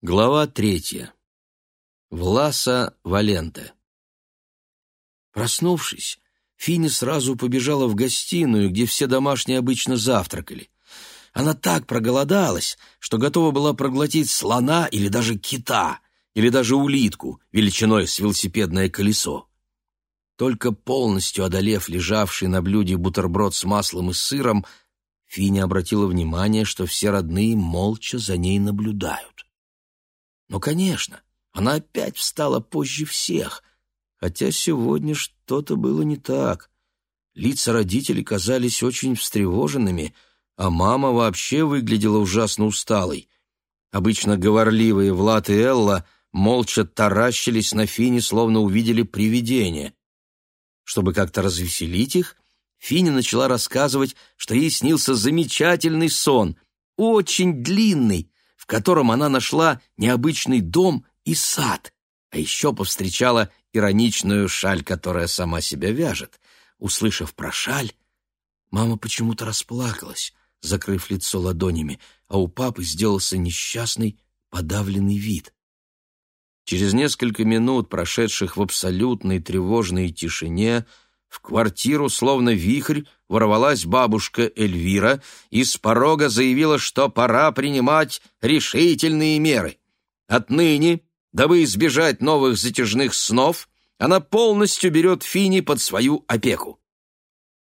Глава третья. Власа Валенте. Проснувшись, Фини сразу побежала в гостиную, где все домашние обычно завтракали. Она так проголодалась, что готова была проглотить слона или даже кита, или даже улитку, величиной с велосипедное колесо. Только полностью одолев лежавший на блюде бутерброд с маслом и сыром, Фини обратила внимание, что все родные молча за ней наблюдают. Но, конечно, она опять встала позже всех, хотя сегодня что-то было не так. Лица родителей казались очень встревоженными, а мама вообще выглядела ужасно усталой. Обычно говорливые Влад и Элла молча таращились на Фине, словно увидели привидение. Чтобы как-то развеселить их, Финя начала рассказывать, что ей снился замечательный сон, очень длинный, котором она нашла необычный дом и сад, а еще повстречала ироничную шаль, которая сама себя вяжет. Услышав про шаль, мама почему-то расплакалась, закрыв лицо ладонями, а у папы сделался несчастный, подавленный вид. Через несколько минут, прошедших в абсолютной тревожной тишине, в квартиру, словно вихрь, ворвалась бабушка Эльвира и с порога заявила, что пора принимать решительные меры. Отныне, дабы избежать новых затяжных снов, она полностью берет Фини под свою опеку.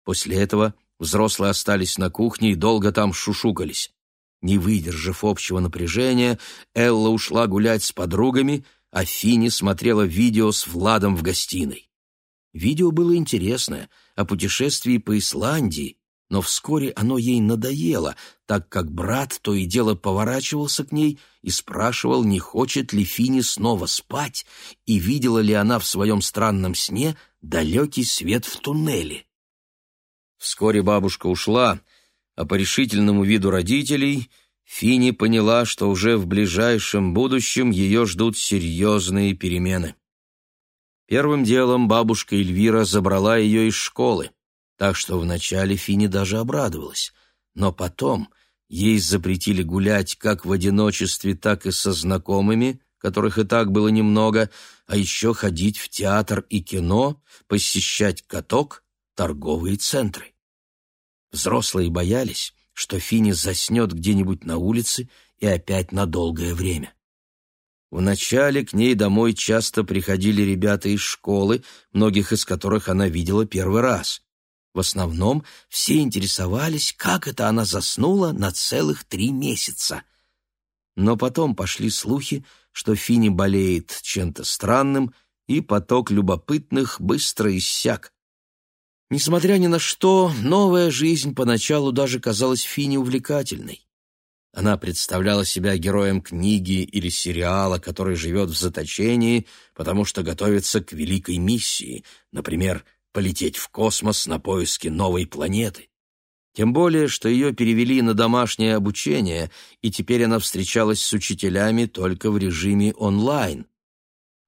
После этого взрослые остались на кухне и долго там шушукались. Не выдержав общего напряжения, Элла ушла гулять с подругами, а Фини смотрела видео с Владом в гостиной. Видео было интересное, о путешествии по Исландии, но вскоре оно ей надоело, так как брат то и дело поворачивался к ней и спрашивал, не хочет ли Фини снова спать и видела ли она в своем странном сне далекий свет в туннеле. Вскоре бабушка ушла, а по решительному виду родителей Фини поняла, что уже в ближайшем будущем ее ждут серьезные перемены. Первым делом бабушка Эльвира забрала ее из школы, так что вначале Фини даже обрадовалась. Но потом ей запретили гулять как в одиночестве, так и со знакомыми, которых и так было немного, а еще ходить в театр и кино, посещать каток, торговые центры. Взрослые боялись, что Фини заснет где-нибудь на улице и опять на долгое время. Вначале к ней домой часто приходили ребята из школы, многих из которых она видела первый раз. В основном все интересовались, как это она заснула на целых три месяца. Но потом пошли слухи, что Фини болеет чем-то странным, и поток любопытных быстро иссяк. Несмотря ни на что, новая жизнь поначалу даже казалась Фине увлекательной. Она представляла себя героем книги или сериала, который живет в заточении, потому что готовится к великой миссии, например, полететь в космос на поиски новой планеты. Тем более, что ее перевели на домашнее обучение, и теперь она встречалась с учителями только в режиме онлайн.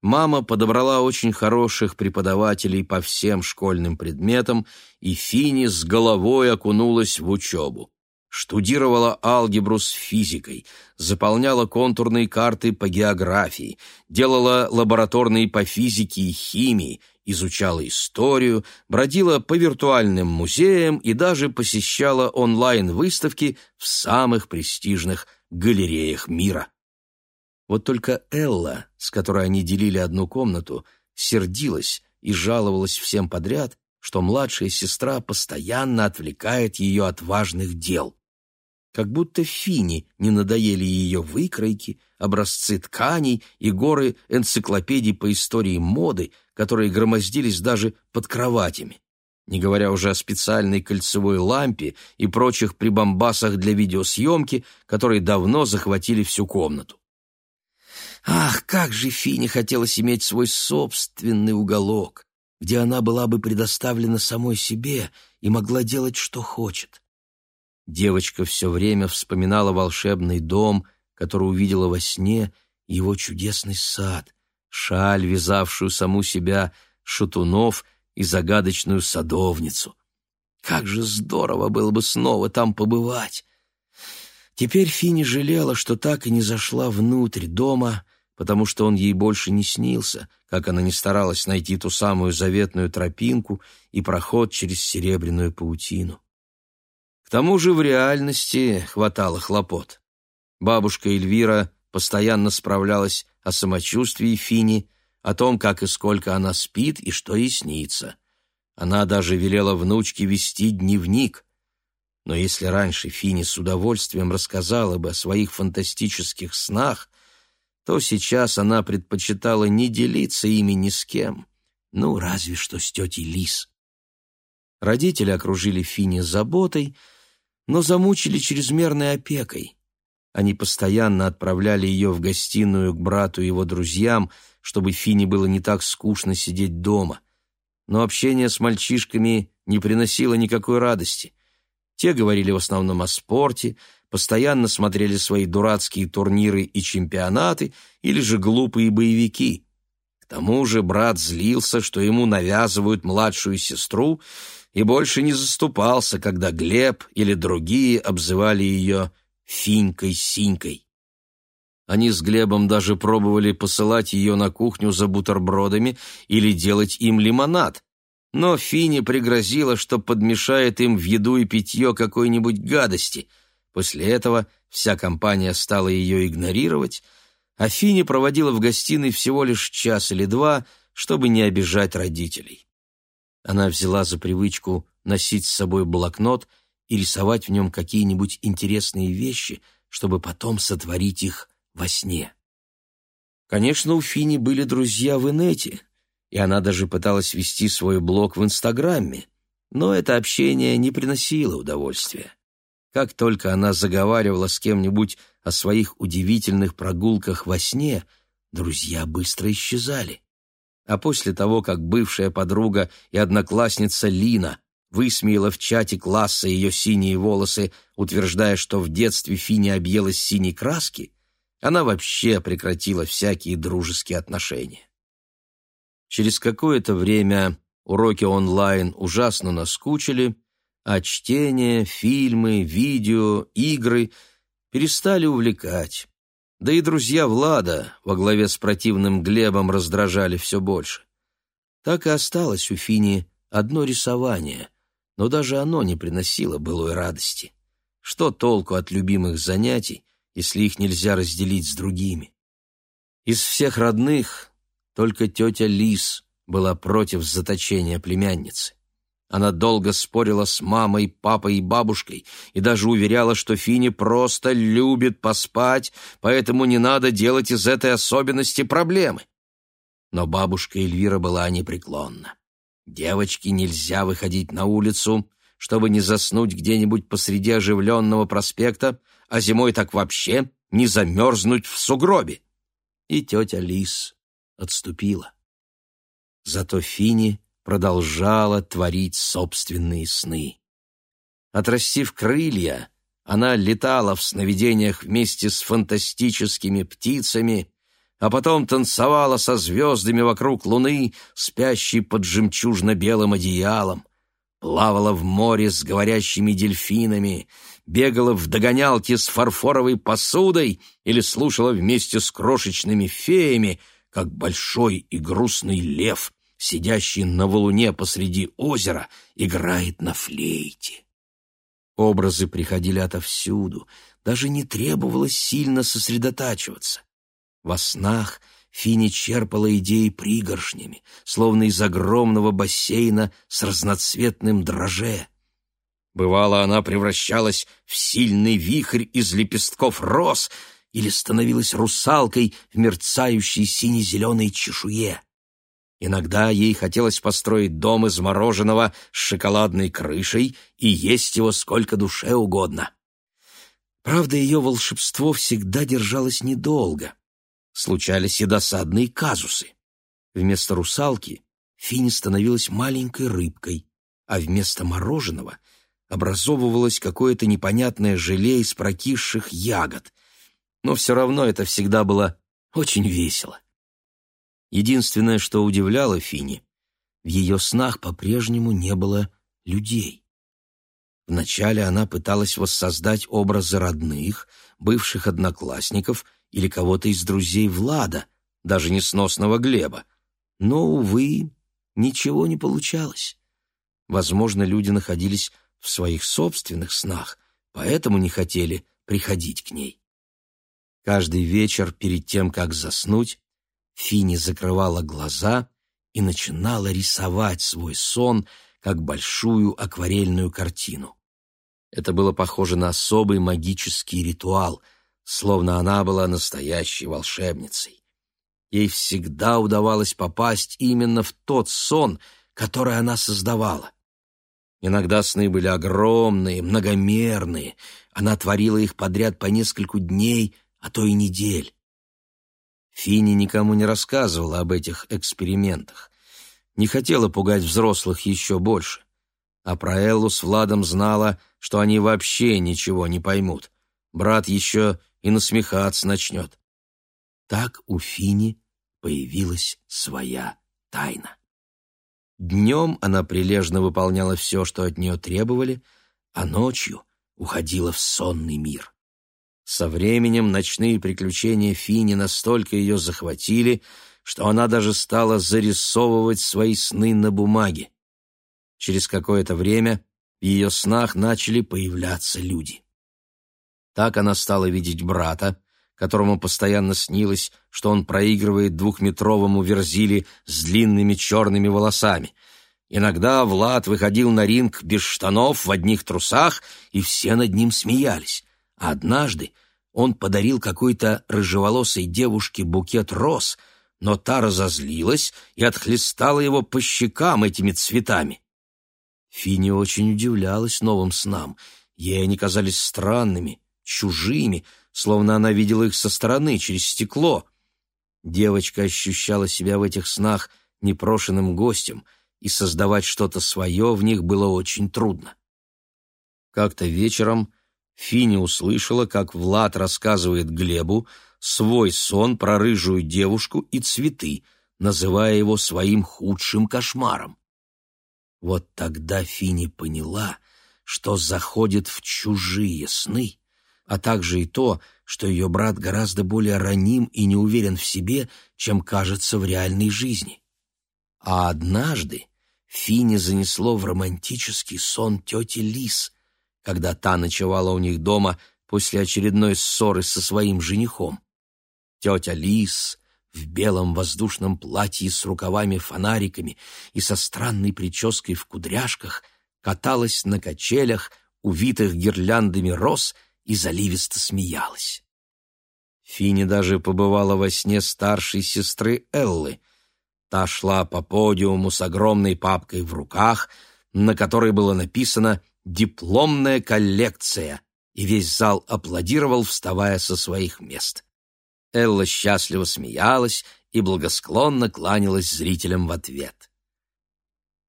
Мама подобрала очень хороших преподавателей по всем школьным предметам, и Фини с головой окунулась в учебу штудировала алгебру с физикой, заполняла контурные карты по географии, делала лабораторные по физике и химии, изучала историю, бродила по виртуальным музеям и даже посещала онлайн-выставки в самых престижных галереях мира. Вот только Элла, с которой они делили одну комнату, сердилась и жаловалась всем подряд, что младшая сестра постоянно отвлекает ее от важных дел как будто Фини не надоели ее выкройки, образцы тканей и горы энциклопедий по истории моды, которые громоздились даже под кроватями, не говоря уже о специальной кольцевой лампе и прочих прибамбасах для видеосъемки, которые давно захватили всю комнату. Ах, как же Фине хотелось иметь свой собственный уголок, где она была бы предоставлена самой себе и могла делать, что хочет. Девочка все время вспоминала волшебный дом, который увидела во сне, его чудесный сад, шаль, вязавшую саму себя, шатунов и загадочную садовницу. Как же здорово было бы снова там побывать! Теперь Фини жалела, что так и не зашла внутрь дома, потому что он ей больше не снился, как она не старалась найти ту самую заветную тропинку и проход через серебряную паутину. К тому же в реальности хватало хлопот. Бабушка Эльвира постоянно справлялась о самочувствии Фини, о том, как и сколько она спит и что ей снится. Она даже велела внучке вести дневник. Но если раньше Фини с удовольствием рассказала бы о своих фантастических снах, то сейчас она предпочитала не делиться ими ни с кем, ну, разве что с тетей Лис. Родители окружили Фини заботой, но замучили чрезмерной опекой. Они постоянно отправляли ее в гостиную к брату и его друзьям, чтобы Фине было не так скучно сидеть дома. Но общение с мальчишками не приносило никакой радости. Те говорили в основном о спорте, постоянно смотрели свои дурацкие турниры и чемпионаты или же глупые боевики. К тому же брат злился, что ему навязывают младшую сестру, и больше не заступался, когда Глеб или другие обзывали ее Финькой-Синькой. Они с Глебом даже пробовали посылать ее на кухню за бутербродами или делать им лимонад, но Фине пригрозила, что подмешает им в еду и питье какой-нибудь гадости. После этого вся компания стала ее игнорировать, а Фине проводила в гостиной всего лишь час или два, чтобы не обижать родителей. Она взяла за привычку носить с собой блокнот — и рисовать в нем какие-нибудь интересные вещи, чтобы потом сотворить их во сне. Конечно, у Фини были друзья в инете, и она даже пыталась вести свой блог в Инстаграме, но это общение не приносило удовольствия. Как только она заговаривала с кем-нибудь о своих удивительных прогулках во сне, друзья быстро исчезали. А после того, как бывшая подруга и одноклассница Лина высмеяла в чате класса ее синие волосы, утверждая, что в детстве Фини объелась синей краски, она вообще прекратила всякие дружеские отношения. Через какое-то время уроки онлайн ужасно наскучили, а чтение, фильмы, видео, игры перестали увлекать. Да и друзья Влада во главе с противным Глебом раздражали все больше. Так и осталось у Фини одно рисование, но даже оно не приносило былой радости. Что толку от любимых занятий, если их нельзя разделить с другими? Из всех родных только тетя Лис была против заточения племянницы. Она долго спорила с мамой, папой и бабушкой и даже уверяла, что Фини просто любит поспать, поэтому не надо делать из этой особенности проблемы. Но бабушка Эльвира была непреклонна. Девочке нельзя выходить на улицу, чтобы не заснуть где-нибудь посреди оживленного проспекта, а зимой так вообще не замерзнуть в сугробе. И тетя Лис отступила. Зато Фини продолжала творить собственные сны. Отрастив крылья, она летала в сновидениях вместе с фантастическими птицами а потом танцевала со звездами вокруг луны, спящей под жемчужно-белым одеялом, плавала в море с говорящими дельфинами, бегала в догонялке с фарфоровой посудой или слушала вместе с крошечными феями, как большой и грустный лев, сидящий на валуне посреди озера, играет на флейте. Образы приходили отовсюду, даже не требовалось сильно сосредотачиваться. Во снах Фини черпала идеи пригоршнями, словно из огромного бассейна с разноцветным дроже. Бывало, она превращалась в сильный вихрь из лепестков роз или становилась русалкой в мерцающей сине-зеленой чешуе. Иногда ей хотелось построить дом из мороженого с шоколадной крышей и есть его сколько душе угодно. Правда, ее волшебство всегда держалось недолго случались и досадные казусы. Вместо русалки Фини становилась маленькой рыбкой, а вместо мороженого образовывалось какое-то непонятное желе из прокисших ягод. Но все равно это всегда было очень весело. Единственное, что удивляло Фини, в ее снах по-прежнему не было людей. Вначале она пыталась воссоздать образы родных, бывших одноклассников или кого-то из друзей Влада, даже несносного Глеба. Но, увы, ничего не получалось. Возможно, люди находились в своих собственных снах, поэтому не хотели приходить к ней. Каждый вечер перед тем, как заснуть, Фини закрывала глаза и начинала рисовать свой сон как большую акварельную картину. Это было похоже на особый магический ритуал, словно она была настоящей волшебницей. Ей всегда удавалось попасть именно в тот сон, который она создавала. Иногда сны были огромные, многомерные. Она творила их подряд по нескольку дней, а то и недель. Финни никому не рассказывала об этих экспериментах. Не хотела пугать взрослых еще больше. А про Эллу с Владом знала, что они вообще ничего не поймут. Брат еще и насмехаться начнет. Так у Фини появилась своя тайна. Днем она прилежно выполняла все, что от нее требовали, а ночью уходила в сонный мир. Со временем ночные приключения Фини настолько ее захватили, что она даже стала зарисовывать свои сны на бумаге. Через какое-то время в ее снах начали появляться люди. Так она стала видеть брата, которому постоянно снилось, что он проигрывает двухметровому верзили с длинными черными волосами. Иногда Влад выходил на ринг без штанов, в одних трусах, и все над ним смеялись. Однажды он подарил какой-то рыжеволосой девушке букет роз, но та разозлилась и отхлестала его по щекам этими цветами. Фини очень удивлялась новым снам. Ей они казались странными, чужими, словно она видела их со стороны, через стекло. Девочка ощущала себя в этих снах непрошенным гостем, и создавать что-то свое в них было очень трудно. Как-то вечером Фини услышала, как Влад рассказывает Глебу свой сон про рыжую девушку и цветы, называя его своим худшим кошмаром. Вот тогда Фини поняла, что заходит в чужие сны а также и то, что ее брат гораздо более раним и не уверен в себе, чем кажется в реальной жизни. А однажды Фине занесло в романтический сон тети Лис, когда та ночевала у них дома после очередной ссоры со своим женихом. Тетя Лис в белом воздушном платье с рукавами-фонариками и со странной прической в кудряшках каталась на качелях, увитых гирляндами роз и заливисто смеялась. Фини даже побывала во сне старшей сестры Эллы. Та шла по подиуму с огромной папкой в руках, на которой было написано «Дипломная коллекция», и весь зал аплодировал, вставая со своих мест. Элла счастливо смеялась и благосклонно кланялась зрителям в ответ.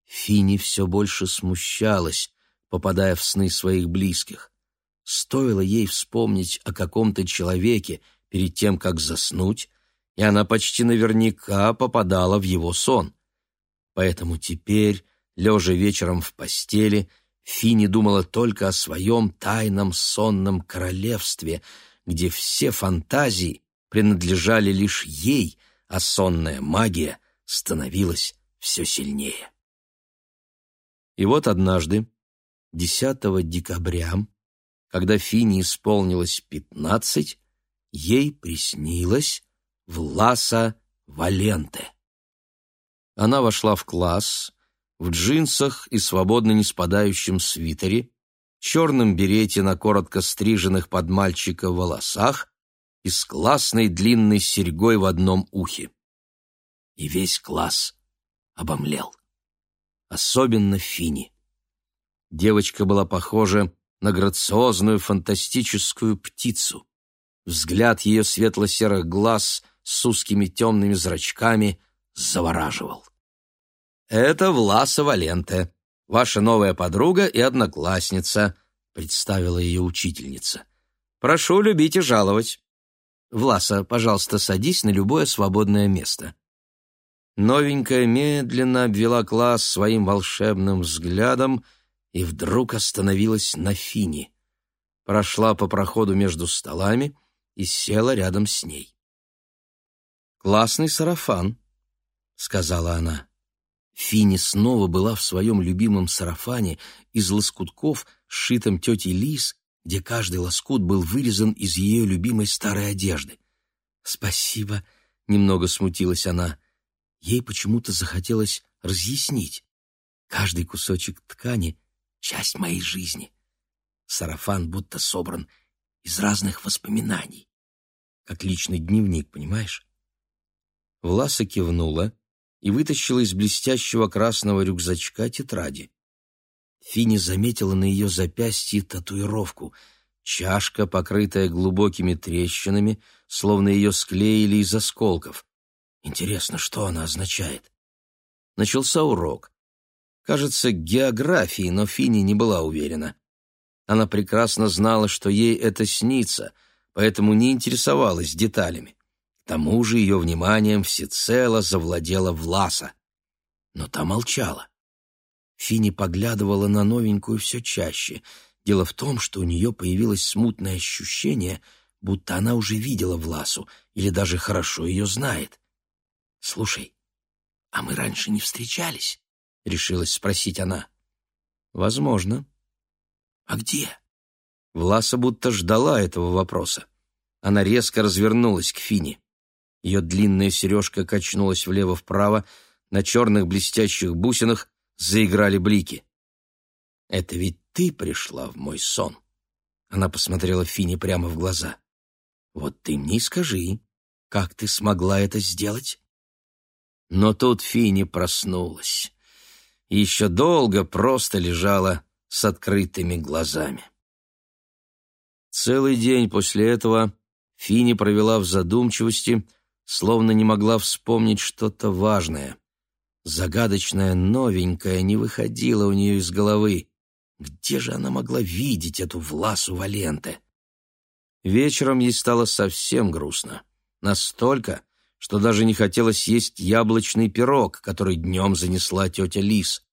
Фини все больше смущалась, попадая в сны своих близких. Стоило ей вспомнить о каком-то человеке перед тем, как заснуть, и она почти наверняка попадала в его сон. Поэтому теперь, лежа вечером в постели, Фини думала только о своем тайном сонном королевстве, где все фантазии принадлежали лишь ей, а сонная магия становилась все сильнее. И вот однажды, 10 декабря, когда Фине исполнилось пятнадцать, ей приснилось Власа Валенте. Она вошла в класс в джинсах и свободно не спадающем свитере, черном берете на коротко стриженных под мальчика волосах и с классной длинной серьгой в одном ухе. И весь класс обомлел. Особенно Фини. Девочка была похожа на грациозную фантастическую птицу. Взгляд ее светло-серых глаз с узкими темными зрачками завораживал. «Это Власа Валенте, ваша новая подруга и одноклассница», представила ее учительница. «Прошу любить и жаловать. Власа, пожалуйста, садись на любое свободное место». Новенькая медленно обвела класс своим волшебным взглядом и вдруг остановилась на Фине. Прошла по проходу между столами и села рядом с ней. «Классный сарафан», — сказала она. Фини снова была в своем любимом сарафане из лоскутков, сшитом тетей Лис, где каждый лоскут был вырезан из ее любимой старой одежды. «Спасибо», — немного смутилась она. Ей почему-то захотелось разъяснить. Каждый кусочек ткани — часть моей жизни. Сарафан будто собран из разных воспоминаний. Как личный дневник, понимаешь? Власа кивнула и вытащила из блестящего красного рюкзачка тетради. Фини заметила на ее запястье татуировку — чашка, покрытая глубокими трещинами, словно ее склеили из осколков. Интересно, что она означает? Начался урок. Кажется, географии, но Фини не была уверена. Она прекрасно знала, что ей это снится, поэтому не интересовалась деталями. К тому же ее вниманием всецело завладела Власа. Но та молчала. Фини поглядывала на новенькую все чаще. Дело в том, что у нее появилось смутное ощущение, будто она уже видела Власу или даже хорошо ее знает. «Слушай, а мы раньше не встречались?» — решилась спросить она. «Возможно». «А где?» Власа будто ждала этого вопроса. Она резко развернулась к Фине. Ее длинная сережка качнулась влево-вправо, на черных блестящих бусинах заиграли блики. «Это ведь ты пришла в мой сон?» Она посмотрела Фине прямо в глаза. «Вот ты мне скажи, как ты смогла это сделать?» Но тут Фини проснулась. И еще долго просто лежала с открытыми глазами. Целый день после этого Фини провела в задумчивости, словно не могла вспомнить что-то важное. Загадочное новенькое не выходило у нее из головы. Где же она могла видеть эту Власу Валенте? Вечером ей стало совсем грустно. Настолько, что даже не хотелось есть яблочный пирог, который днем занесла тетя Лис.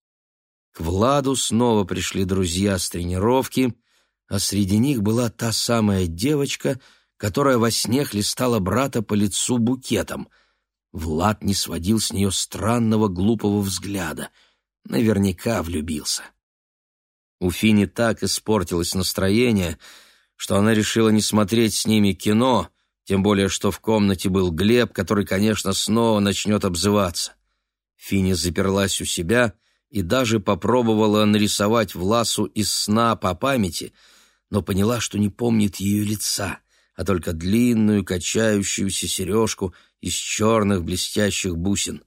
К Владу снова пришли друзья с тренировки, а среди них была та самая девочка, которая во сне хлестала брата по лицу букетом — Влад не сводил с нее странного глупого взгляда. Наверняка влюбился. У Фини так испортилось настроение, что она решила не смотреть с ними кино, тем более что в комнате был Глеб, который, конечно, снова начнет обзываться. Фини заперлась у себя и даже попробовала нарисовать Власу из сна по памяти, но поняла, что не помнит ее лица, а только длинную качающуюся сережку из черных блестящих бусин.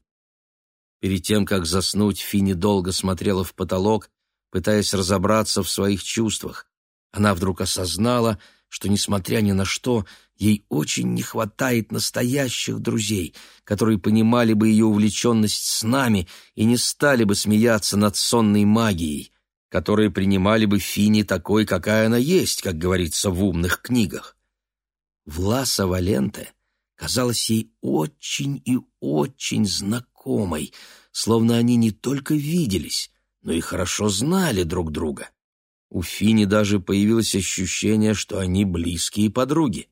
Перед тем, как заснуть, Фини долго смотрела в потолок, пытаясь разобраться в своих чувствах. Она вдруг осознала, что, несмотря ни на что, ей очень не хватает настоящих друзей, которые понимали бы ее увлеченность с нами и не стали бы смеяться над сонной магией, которые принимали бы Фини такой, какая она есть, как говорится в умных книгах. Власа Валенте казалась ей очень и очень знакомой, словно они не только виделись, но и хорошо знали друг друга. У Фини даже появилось ощущение, что они близкие подруги.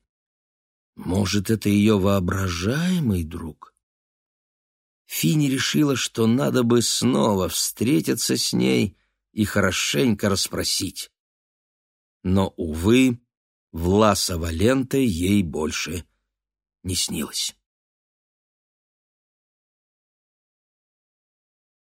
Может, это ее воображаемый друг? Фини решила, что надо бы снова встретиться с ней и хорошенько расспросить. Но, увы, Власа Валенте ей больше не снилось.